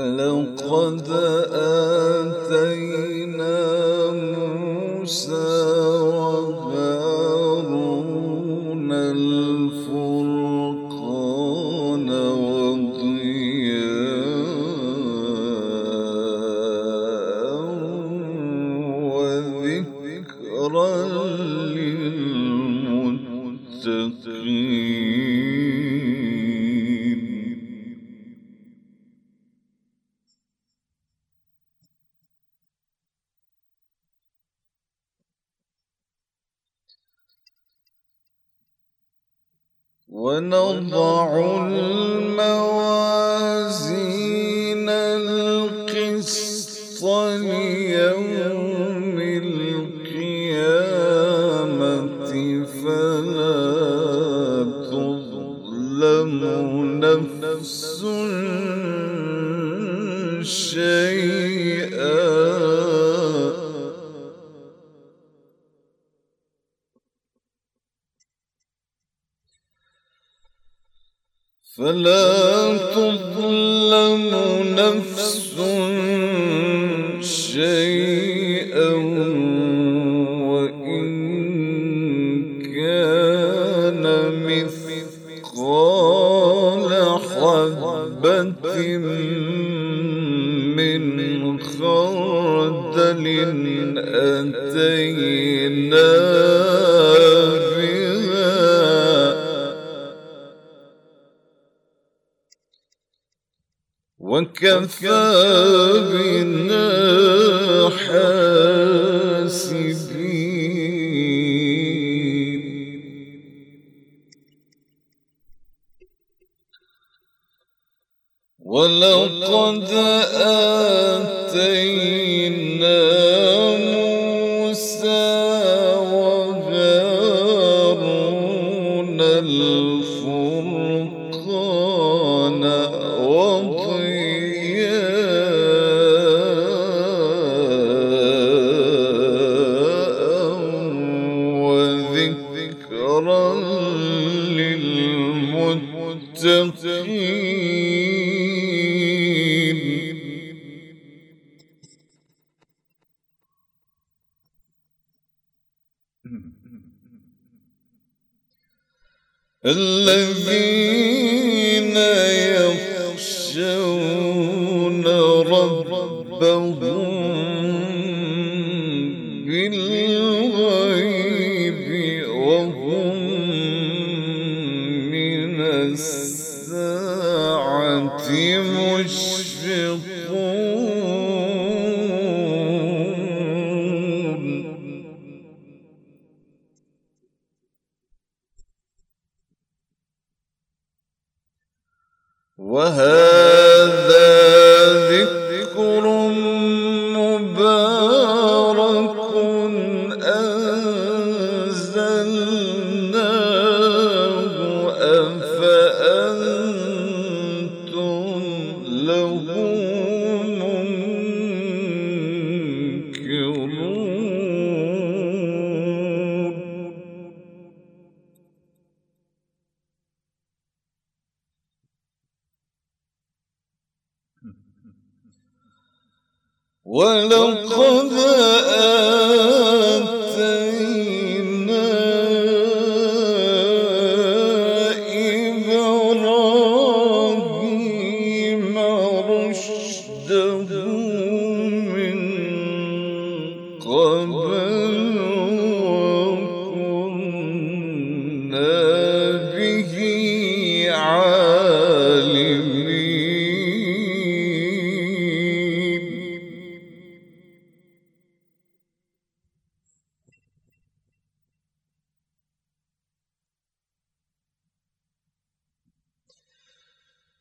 ولقد آتينا موسى فلا تظلم نفس شيئا وإن كان مثقال حبة من خردل أتينا وكفى بنا حاسبين ولقد آتينا موسى وهارون الفرقان وضياء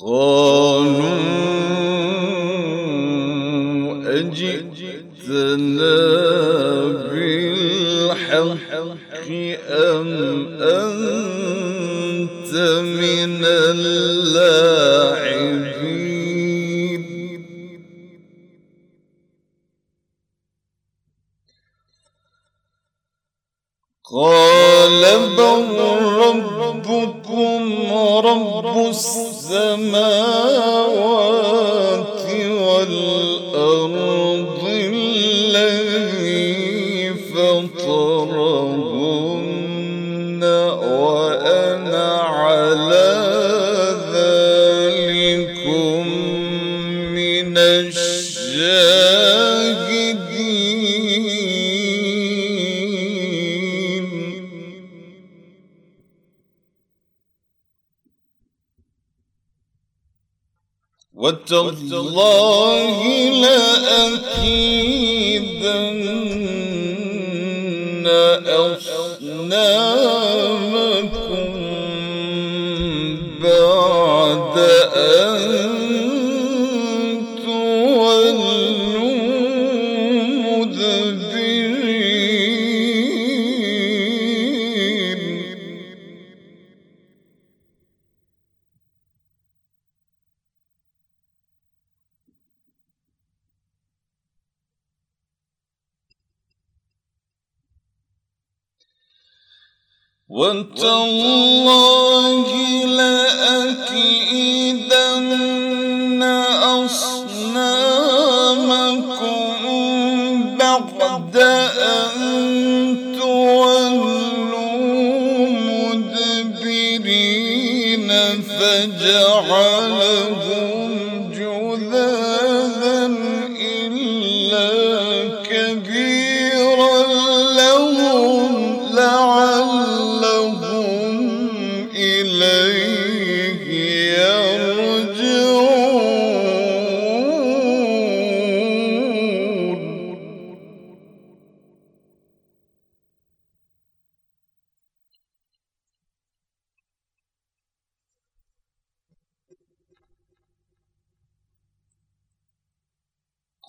和。وتالله لأكيدن أصنامكم وتالله لأكيدن أصنامكم بعد أن تولوا مدبرين فجعلهم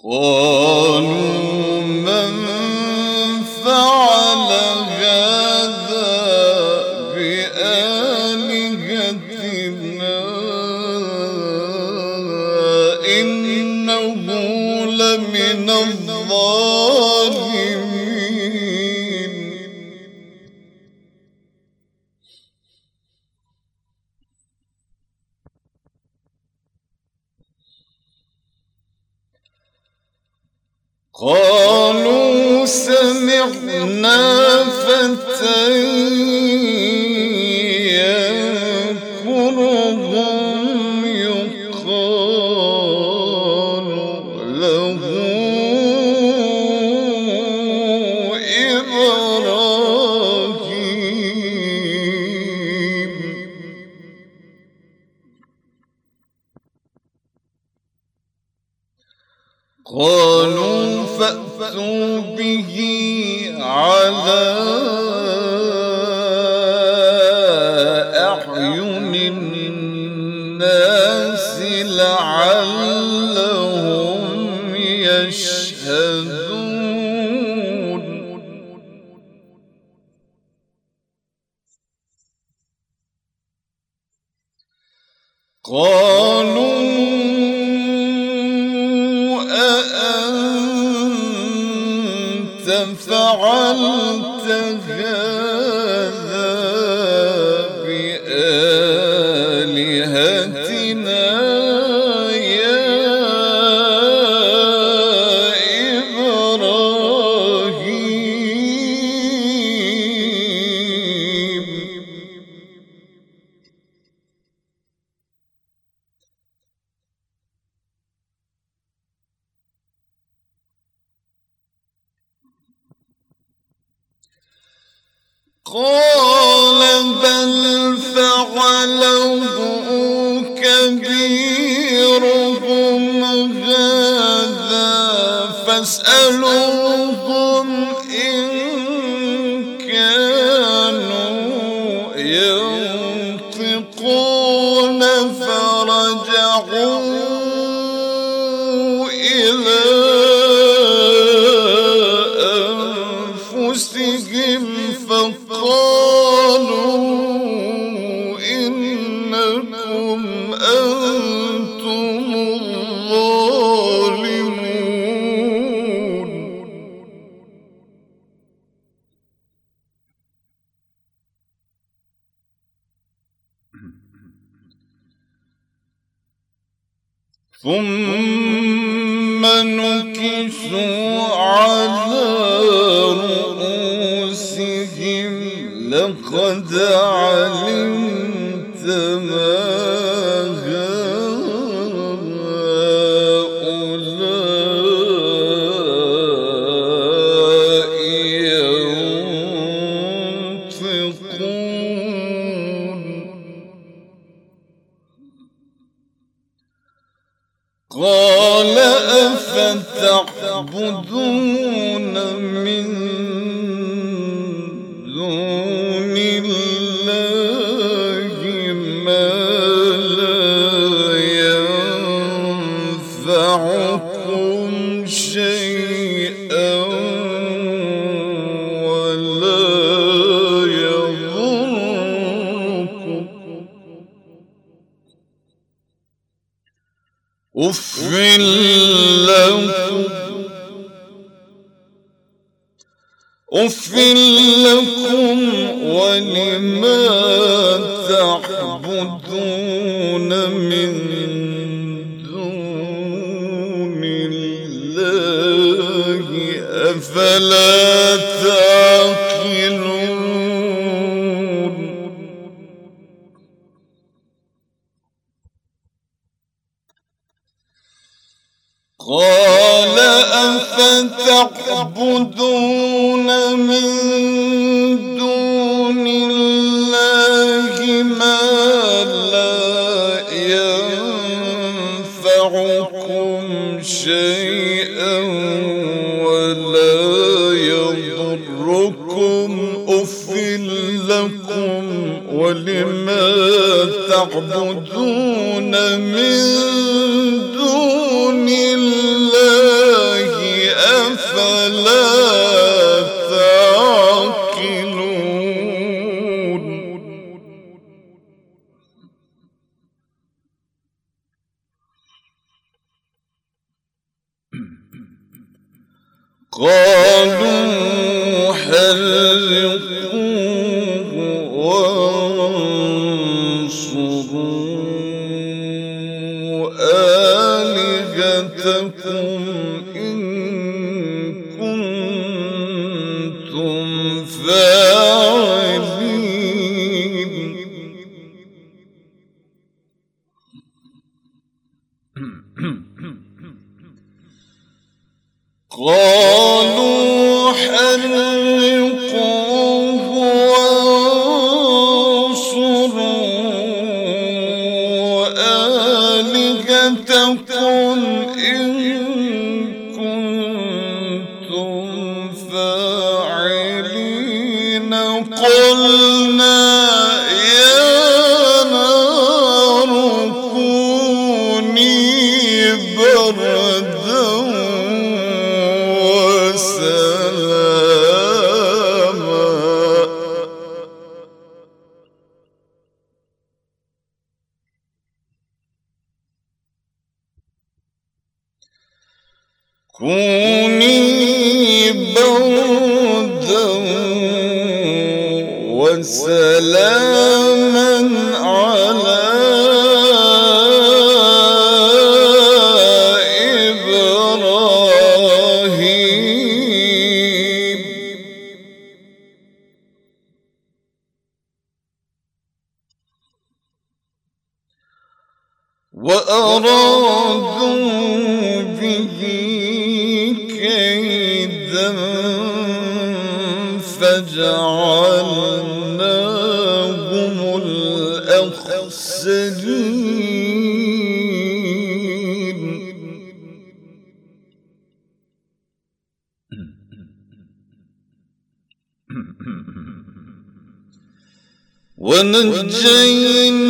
قالوا قالوا سمعنا فتى Uh, ثم نكسوا على رؤوسهم لقد علمت ما أف لكم لكم ولما تعبدون من دون الله أفلا أفتعبدون من دون الله ما لا ينفعكم شيئا ولا يضركم أف لكم ولما تعبدون من قالوا مؤمن ونجيناه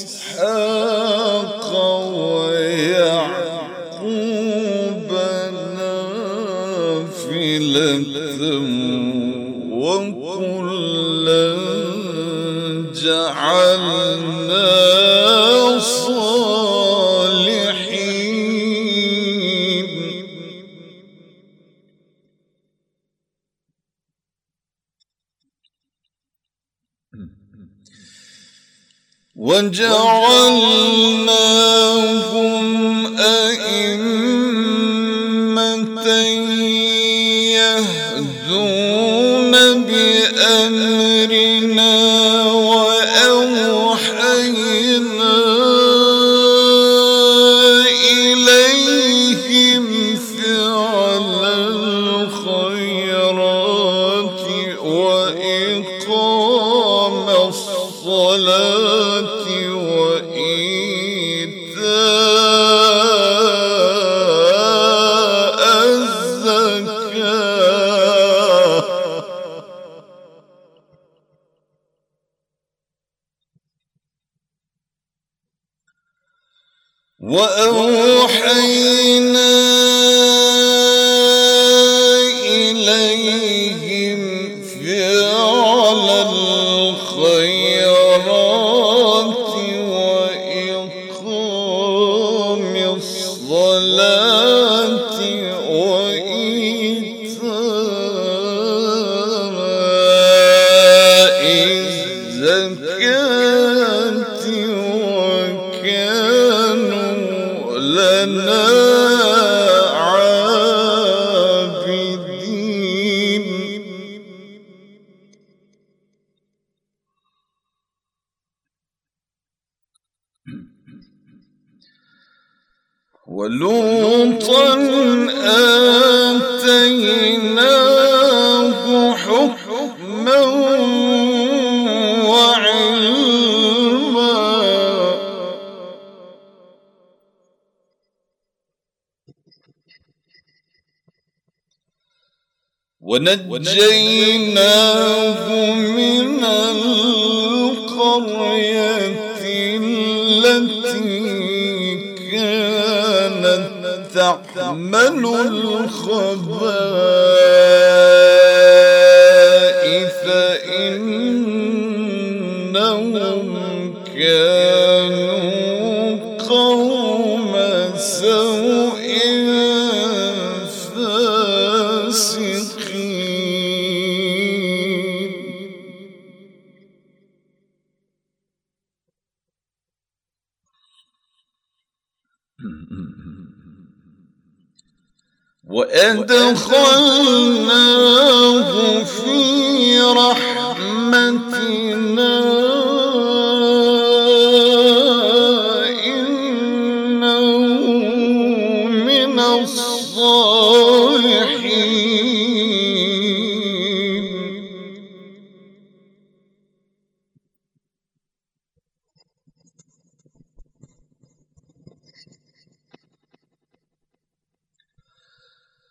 وإسحاق ويعقوب نافلة. Jones. وأوحينا ونجيناه من القرية التي كانت تعمل الخبائث. وأدخلناه في رحمتنا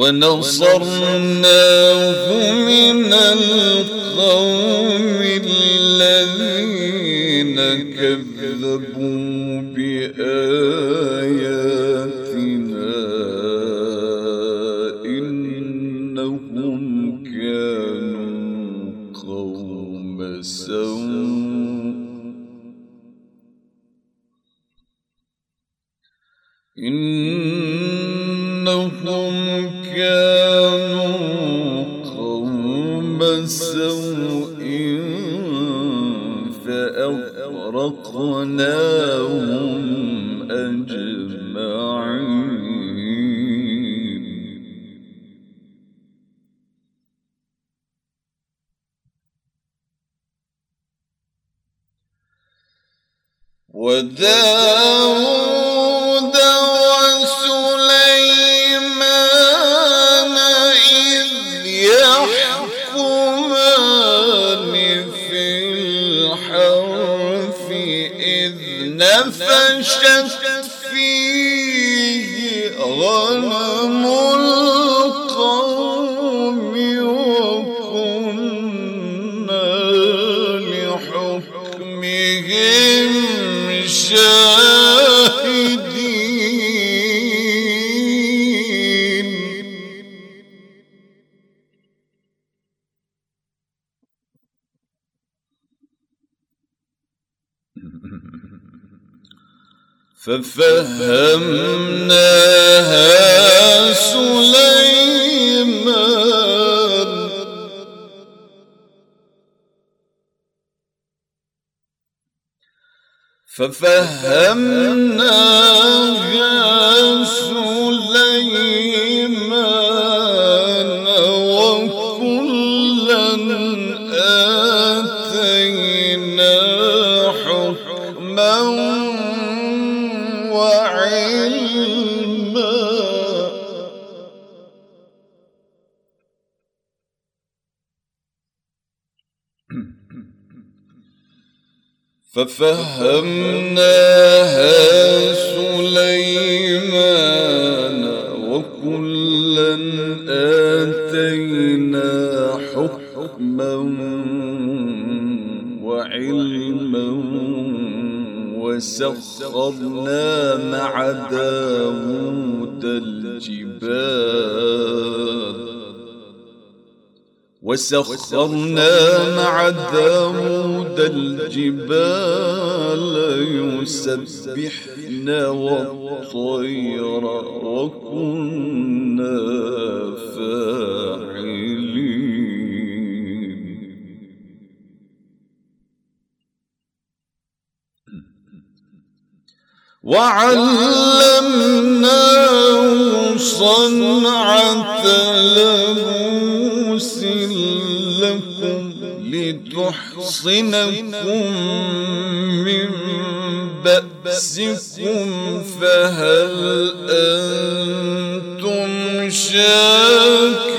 ونصرناه من القوم الذين كذبوا بآياتنا. إنهم كانوا قوم سوء. كانوا قوم سوء فأغرقناهم. ففهمناها سليمان. ففهمناها سليمان. ففهمناها سليمان وكلا آتينا حكما وعلما وسخرنا مع داود الجبال. وسخرنا مع داود الجبال يسبحن والطير وكنا فاعلين. وعلمناه صنعة لبوس لكم لتحصنكم من بأسكم فهل أنتم شاكرون؟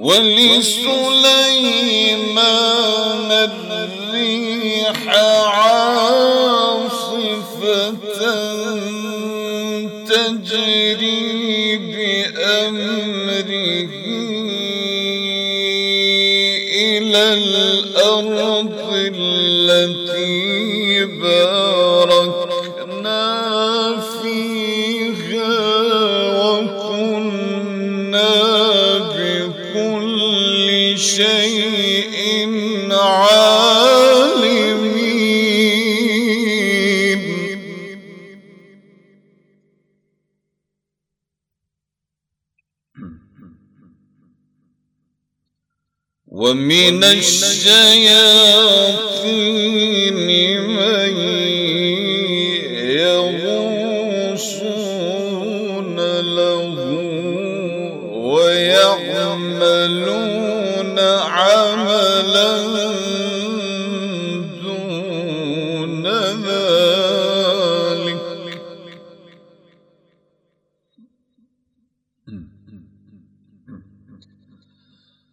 ولسليمان الريح عاصفة تجري بأمره إلى ومن الشياطين.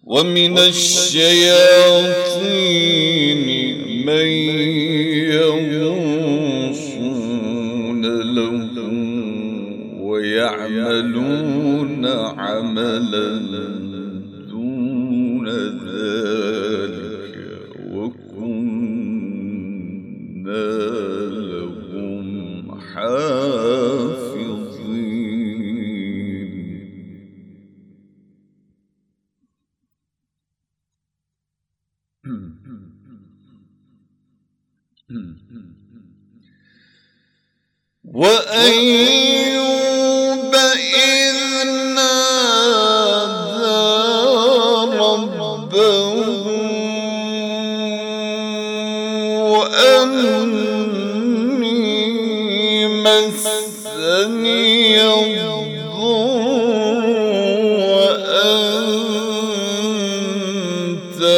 ومن الشياطين من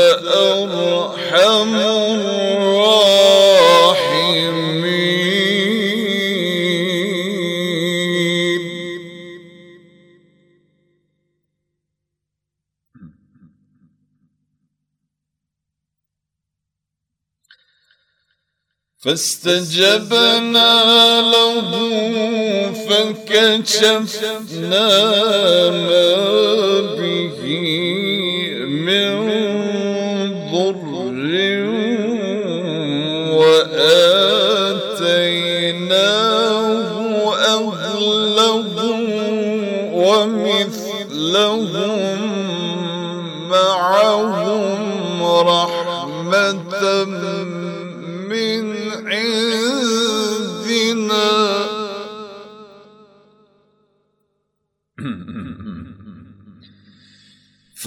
أرحم الراحمين فاستجبنا له فكشفنا ما به.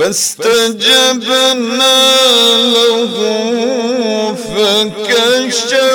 فاستجبنا له فكشفنا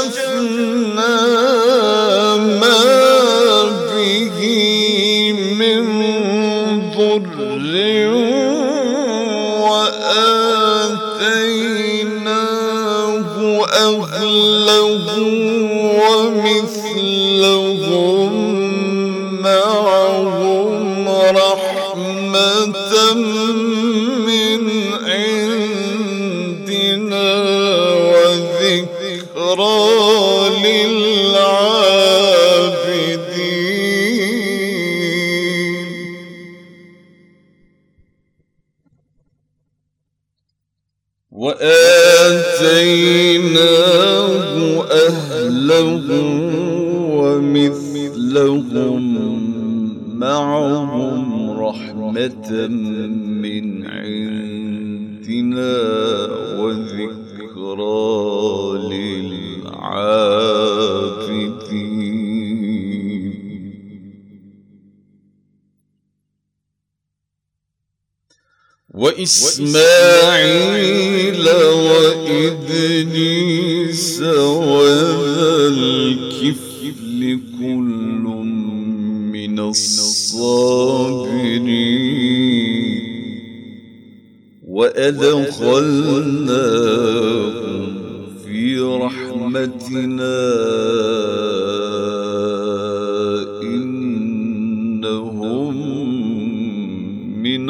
وإسماعيل وإدريس وذا الكفل كل من الصابرين وأدخلناهم في رحمتنا إنهم من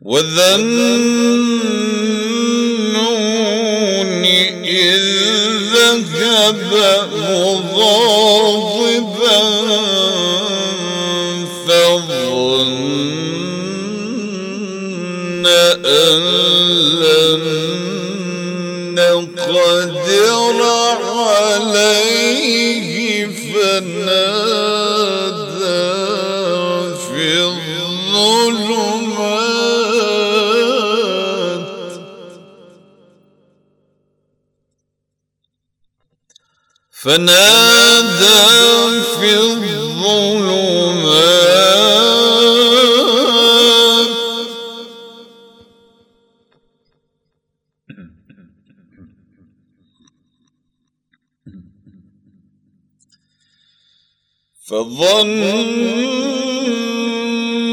وذنون فنادى في الظلمات. فظن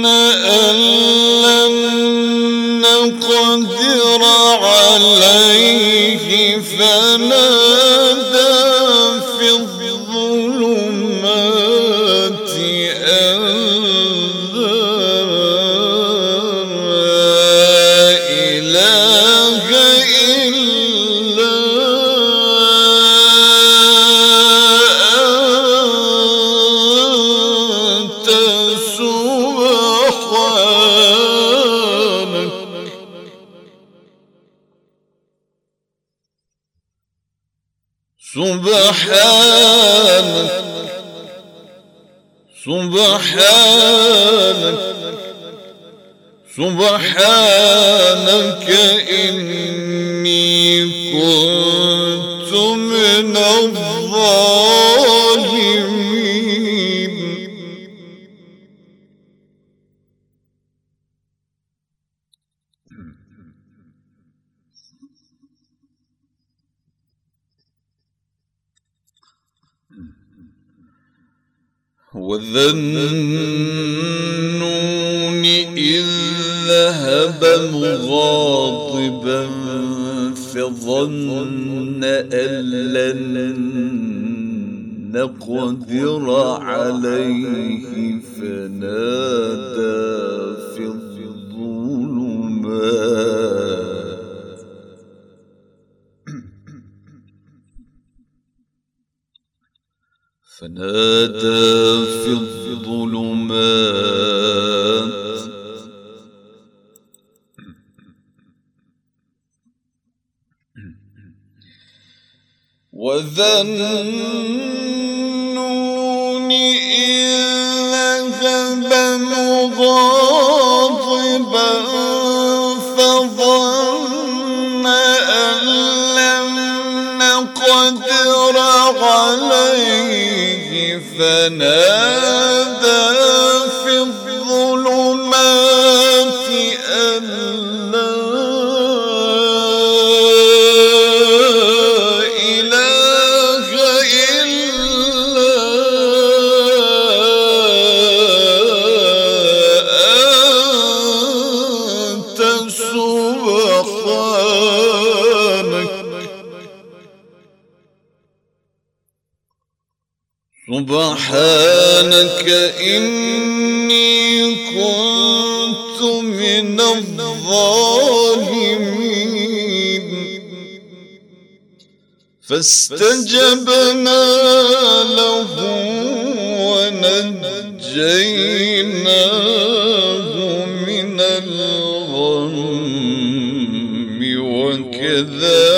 أن لن نقدر عليه فنادى. سبحانك إني كنت من الظالمين. وذنون إذ ذهب مغاضبا فظن أن لن نقدر عليه فنادى في الظلمات. فنادى في الظلمات. وذنون إذ ذهب مغاضبا فظن أن لم نقدر عليه فنادى إني كنت من الظالمين. فاستجبنا له ونجيناه من الغم وكذلك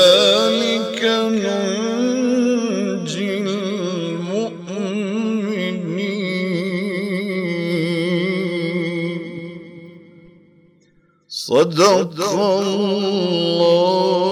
صدق الله.